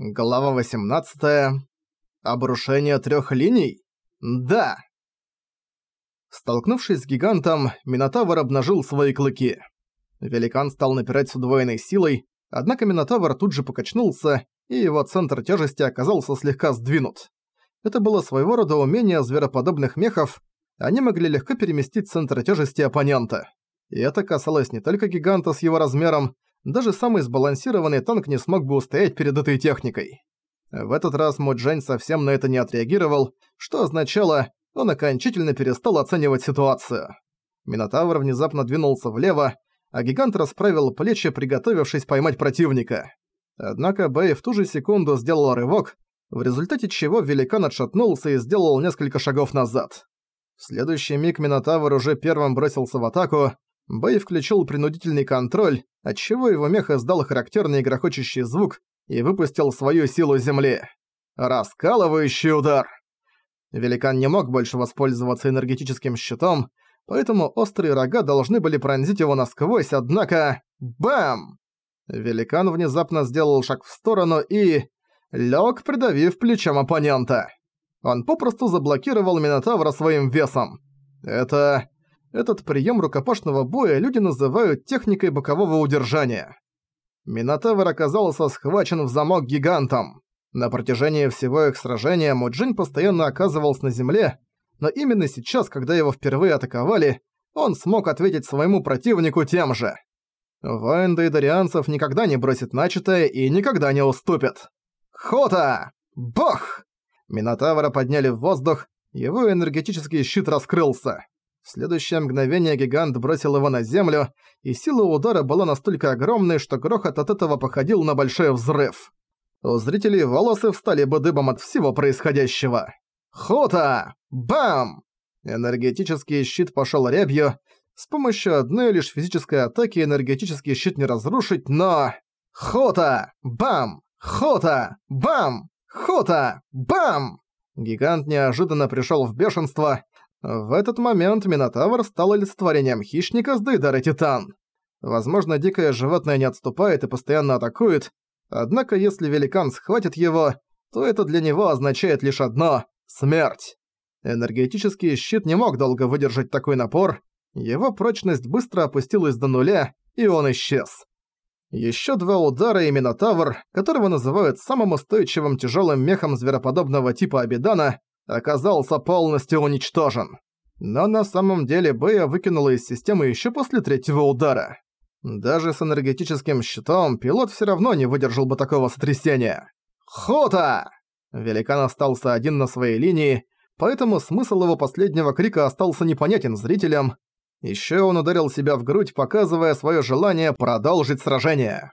Глава 18. Обрушение трех линий? Да! Столкнувшись с гигантом, Минотавр обнажил свои клыки. Великан стал напирать с удвоенной силой, однако Минотавр тут же покачнулся, и его центр тяжести оказался слегка сдвинут. Это было своего рода умение звероподобных мехов, они могли легко переместить центр тяжести оппонента. И это касалось не только гиганта с его размером, даже самый сбалансированный танк не смог бы устоять перед этой техникой. В этот раз Муджень совсем на это не отреагировал, что означало, он окончательно перестал оценивать ситуацию. Минотавр внезапно двинулся влево, а гигант расправил плечи, приготовившись поймать противника. Однако Бэй в ту же секунду сделал рывок, в результате чего великан отшатнулся и сделал несколько шагов назад. В следующий миг Минотавр уже первым бросился в атаку, Бэй включил принудительный контроль, отчего его мех издал характерный грохочущий звук и выпустил свою силу земли. Раскалывающий удар! Великан не мог больше воспользоваться энергетическим щитом, поэтому острые рога должны были пронзить его насквозь, однако... Бам! Великан внезапно сделал шаг в сторону и... лёг, придавив плечом оппонента. Он попросту заблокировал Минотавра своим весом. Это... Этот прием рукопашного боя люди называют техникой бокового удержания. Минотавр оказался схвачен в замок гигантом. На протяжении всего их сражения Муджин постоянно оказывался на земле, но именно сейчас, когда его впервые атаковали, он смог ответить своему противнику тем же. Воин дейдарианцев никогда не бросит начатое и никогда не уступит. Хота! Бог! Минотавра подняли в воздух, его энергетический щит раскрылся. Следующее мгновение гигант бросил его на землю, и сила удара была настолько огромной, что грохот от этого походил на большой взрыв. У зрителей волосы встали бы дыбом от всего происходящего. Хота! Бам! Энергетический щит пошел рябью. С помощью одной лишь физической атаки энергетический щит не разрушить, но... Хота! Бам! Хота! Бам! Хота! Бам! Гигант неожиданно пришел в бешенство, в этот момент Минотавр стал олицетворением хищника с Дейдара Титан. Возможно, дикое животное не отступает и постоянно атакует, однако если великан схватит его, то это для него означает лишь одно – смерть. Энергетический щит не мог долго выдержать такой напор, его прочность быстро опустилась до нуля, и он исчез. Еще два удара и Минотавр, которого называют самым устойчивым тяжелым мехом звероподобного типа Абидана, оказался полностью уничтожен. Но на самом деле Бэя выкинула из системы еще после третьего удара. Даже с энергетическим щитом пилот все равно не выдержал бы такого сотрясения. «Хота!» Великан остался один на своей линии, поэтому смысл его последнего крика остался непонятен зрителям. Еще он ударил себя в грудь, показывая свое желание продолжить сражение.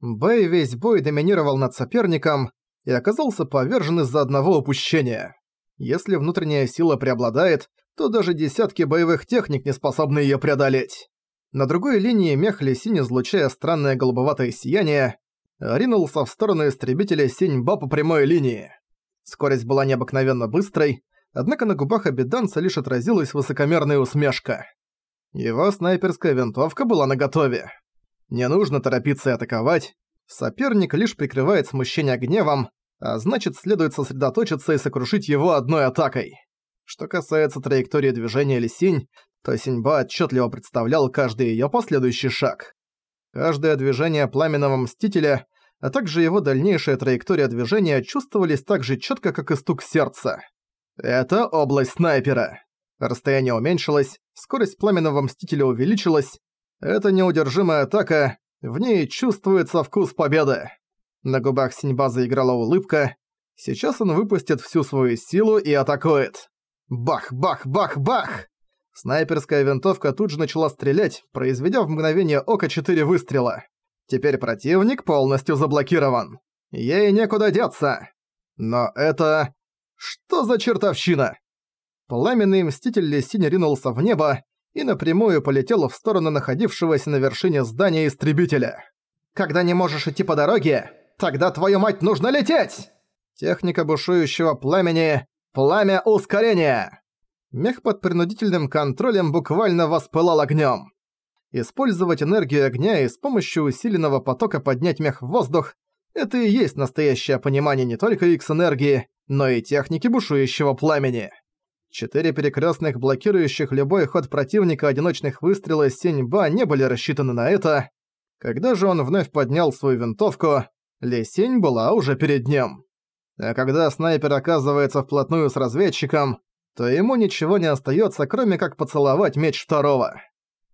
Бэй весь бой доминировал над соперником и оказался повержен из-за одного упущения. Если внутренняя сила преобладает, то даже десятки боевых техник не способны её преодолеть. На другой линии мех Лисинь, излучая странное голубоватое сияние, ринулся в сторону истребителя Синьба по прямой линии. Скорость была необыкновенно быстрой, однако на губах обеданца лишь отразилась высокомерная усмешка. Его снайперская винтовка была наготове. Не нужно торопиться и атаковать, соперник лишь прикрывает смущение гневом, а значит следует сосредоточиться и сокрушить его одной атакой. Что касается траектории движения Лисинь, то Синьба отчетливо представлял каждый ее последующий шаг. Каждое движение Пламенного Мстителя, а также его дальнейшая траектория движения чувствовались так же четко, как и стук сердца. Это область снайпера. Расстояние уменьшилось, скорость Пламенного Мстителя увеличилась. Это неудержимая атака, в ней чувствуется вкус победы. На губах Синьба заиграла улыбка. Сейчас он выпустит всю свою силу и атакует. Бах-бах-бах-бах! Снайперская винтовка тут же начала стрелять, произведя в мгновение ока четыре выстрела. Теперь противник полностью заблокирован. Ей некуда деться. Но это... Что за чертовщина? Пламенный мститель Лесинь ринулся в небо и напрямую полетел в сторону находившегося на вершине здания истребителя. «Когда не можешь идти по дороге, Тогда, твою мать, нужно лететь! Техника бушующего пламени – пламя ускорения! Мех под принудительным контролем буквально воспылал огнем. Использовать энергию огня и с помощью усиленного потока поднять мех в воздух Это и есть настоящее понимание не только X-энергии, но и техники бушующего пламени. Четыре перекрестных, блокирующих любой ход противника одиночных выстрела Синьба не были рассчитаны на это. Когда же он вновь поднял свою винтовку, Лисень была уже перед ним. А когда снайпер оказывается вплотную с разведчиком, то ему ничего не остается, кроме как поцеловать меч второго.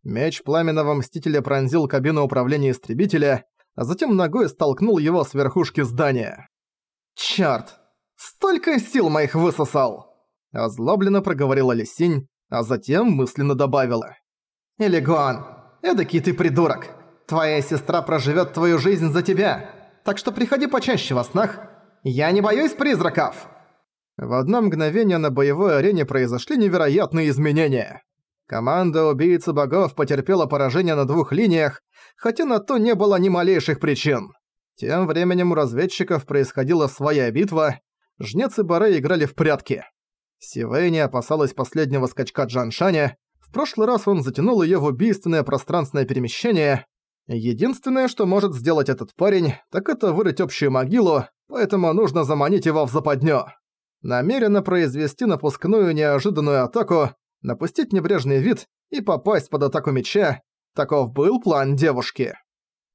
Меч Пламенного Мстителя пронзил кабину управления истребителя, а затем ногой столкнул его с верхушки здания. «Чёрт! Столько сил моих высосал!» Озлобленно проговорила Лисинь, а затем мысленно добавила. «Элегуан, эдакий ты придурок! Твоя сестра проживёт твою жизнь за тебя, так что приходи почаще во снах. Я не боюсь призраков!» В одно мгновение на боевой арене произошли невероятные изменения. Команда убийцы богов потерпела поражение на двух линиях, хотя на то не было ни малейших причин. Тем временем у разведчиков происходила своя битва, жнец и бары играли в прятки. Сивэй не опасалась последнего скачка Джаншаня, в прошлый раз он затянул её в убийственное пространственное перемещение. Единственное, что может сделать этот парень, так это вырыть общую могилу, поэтому нужно заманить его в западню намеренно произвести напускную неожиданную атаку, напустить небрежный вид и попасть под атаку меча. Таков был план девушки.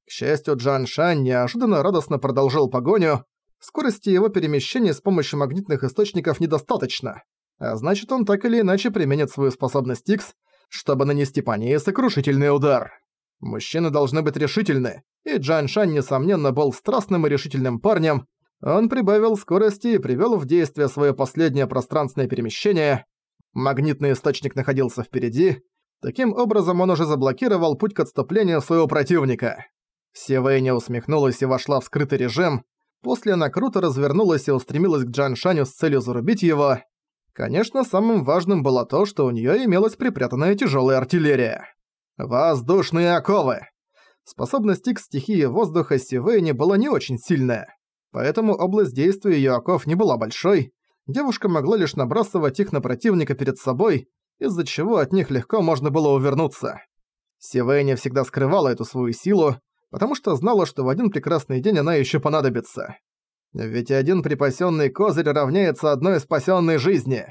К счастью, Джан Шань неожиданно радостно продолжил погоню. Скорости его перемещения с помощью магнитных источников недостаточно. А значит, он так или иначе применит свою способность X, чтобы нанести по ней сокрушительный удар. Мужчины должны быть решительны, и Джан Шань, несомненно, был страстным и решительным парнем, он прибавил скорости и привёл в действие своё последнее пространственное перемещение. Магнитный источник находился впереди. Таким образом, он уже заблокировал путь к отступлению своего противника. Севейня усмехнулась и вошла в скрытый режим. После она круто развернулась и устремилась к Джан Шаню с целью зарубить его. Конечно, самым важным было то, что у неё имелась припрятанная тяжёлая артиллерия. Воздушные оковы. Способность к стихии воздуха Сивейни была не очень сильная. Поэтому область действия её оков не была большой, девушка могла лишь набрасывать их на противника перед собой, из-за чего от них легко можно было увернуться. Сивэйня всегда скрывала эту свою силу, потому что знала, что в один прекрасный день она ещё понадобится. Ведь один припасённый козырь равняется одной спасённой жизни.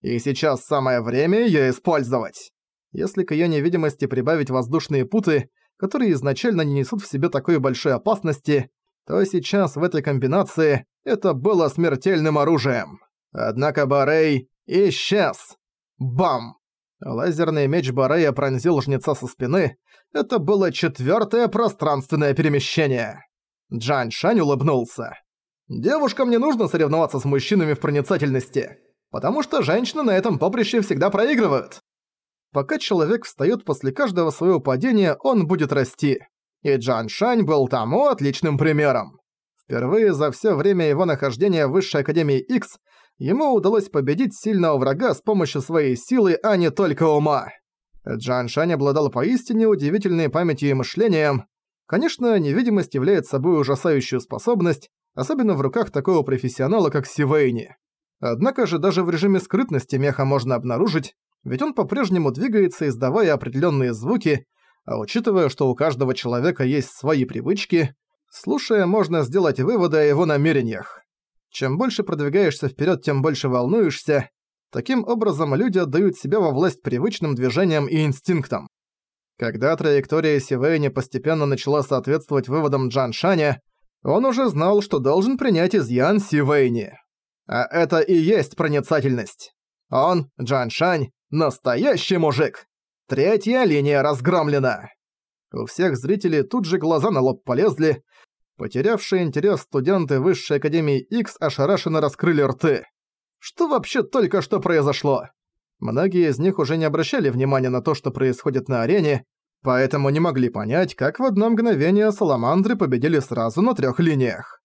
И сейчас самое время её использовать. Если к её невидимости прибавить воздушные путы, которые изначально не несут в себе такой большой опасности, то сейчас в этой комбинации это было смертельным оружием. Однако Барей исчез. Бам! Лазерный меч Барея пронзил жнеца со спины. Это было четвёртое пространственное перемещение. Джан Шань улыбнулся. «Девушкам не нужно соревноваться с мужчинами в проницательности, потому что женщины на этом поприще всегда проигрывают. Пока человек встаёт после каждого своего падения, он будет расти и Джан Шань был тому отличным примером. Впервые за всё время его нахождения в Высшей Академии X ему удалось победить сильного врага с помощью своей силы, а не только ума. Джан Шань обладал поистине удивительной памятью и мышлением. Конечно, невидимость является собой ужасающую способность, особенно в руках такого профессионала, как Сивейни. Однако же даже в режиме скрытности меха можно обнаружить, ведь он по-прежнему двигается, издавая определенные звуки, а учитывая, что у каждого человека есть свои привычки, слушая, можно сделать выводы о его намерениях. Чем больше продвигаешься вперед, тем больше волнуешься. Таким образом, люди отдают себя во власть привычным движениям и инстинктам. Когда траектория Сивэйни постепенно начала соответствовать выводам Джан Шаня, он уже знал, что должен принять изъян Сивэйни. А это и есть проницательность. Он, Джан Шань, настоящий мужик. Третья линия разгромлена. У всех зрителей тут же глаза на лоб полезли. Потерявшие интерес студенты Высшей Академии X ошарашенно раскрыли рты. Что вообще только что произошло? Многие из них уже не обращали внимания на то, что происходит на арене, поэтому не могли понять, как в одно мгновение Саламандры победили сразу на трех линиях.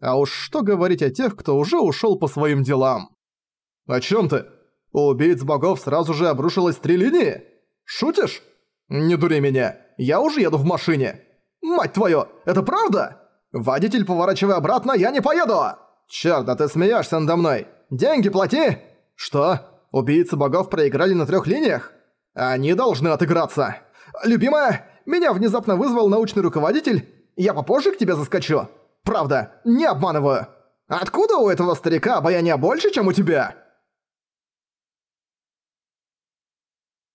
А уж что говорить о тех, кто уже ушел по своим делам? «О чем ты? У убийц богов сразу же обрушилось три линии?» Шутишь? Не дури меня, я уже еду в машине. Мать твою, это правда? Водитель, поворачивай обратно, я не поеду! Чёрт, да ты смеешься надо мной. Деньги плати! Что? Убийцы богов проиграли на трех линиях? Они должны отыграться. Любимая, меня внезапно вызвал научный руководитель. Я попозже к тебе заскочу. Правда, не обманываю. Откуда у этого старика обаяние больше, чем у тебя?»